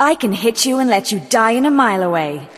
I can hit you and let you die in a mile away.